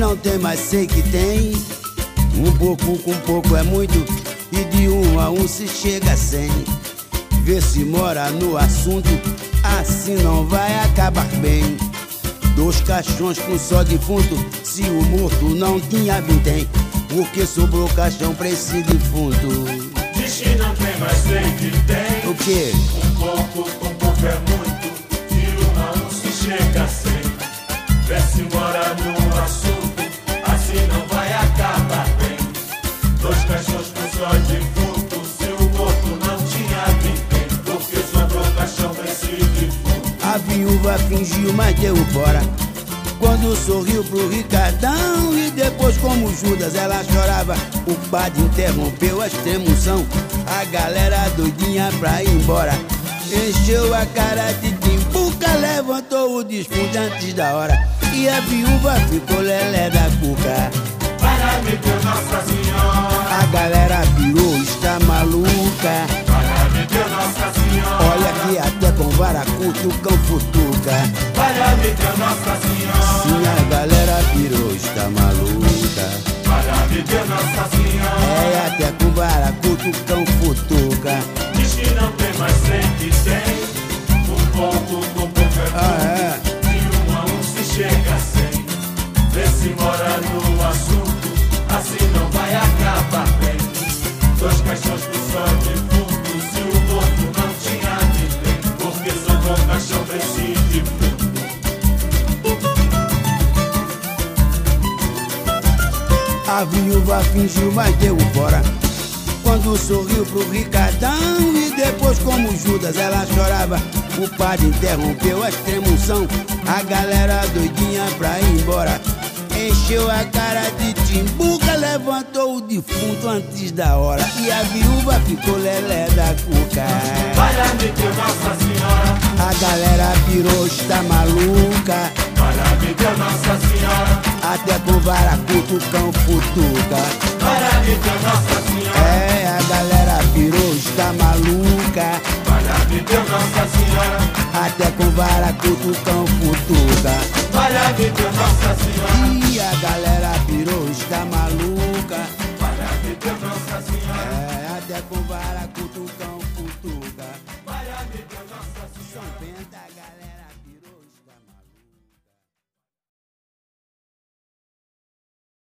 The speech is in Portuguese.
não tem, mas sei que tem. Um pouco com pouco é muito, e de um a um se chega a cem. Vê se mora no assunto, assim não vai acabar bem. Dois caixões com só defunto, se o morto não tinha vintém. Porque sobrou caixão pra esse defunto. Diz que não tem, mas sei que tem. O quê? Um pouco com pouco é muito, de um a um se chega a viúva fingiu, mas deu fora. Quando sorriu pro Ricardão e depois, como Judas, ela chorava. O padre interrompeu a extremoção. A galera doidinha pra ir embora. Encheu a cara de timbuca, levantou o defunto antes da hora. E a viúva ficou lelé da cuca. Para-me, Deus Nossa Senhora. A galera pirou, está maluca. Nossa Senhora. Olha que até com vara curta o cão futuca. Deus Nossa Senhora. Sim, a galera pirou, está maluca. Para-me, Deus Nossa Senhora. É até com vara A viúva fingiu, mas deu fora. Quando sorriu pro Ricardão e depois, como Judas, ela chorava. O padre interrompeu a extremoção. A galera doidinha pra ir embora. Encheu a cara de timbuca, levantou o defunto antes da hora. E a viúva ficou lelé da cuca. Para-me, Deus Nossa Senhora. A galera pirou, está maluca. Para-me, Deus Nossa Senhora até com vara cutucão futuca. Parabita, Nossa Senhora. É, a galera pirou, está maluca. Parabita, Nossa Senhora. Até com vara cutucão futuca. Parabita, Nossa Senhora. E a galera pirou, está maluca. Parabita, Nossa Senhora. É, até com vara cutucão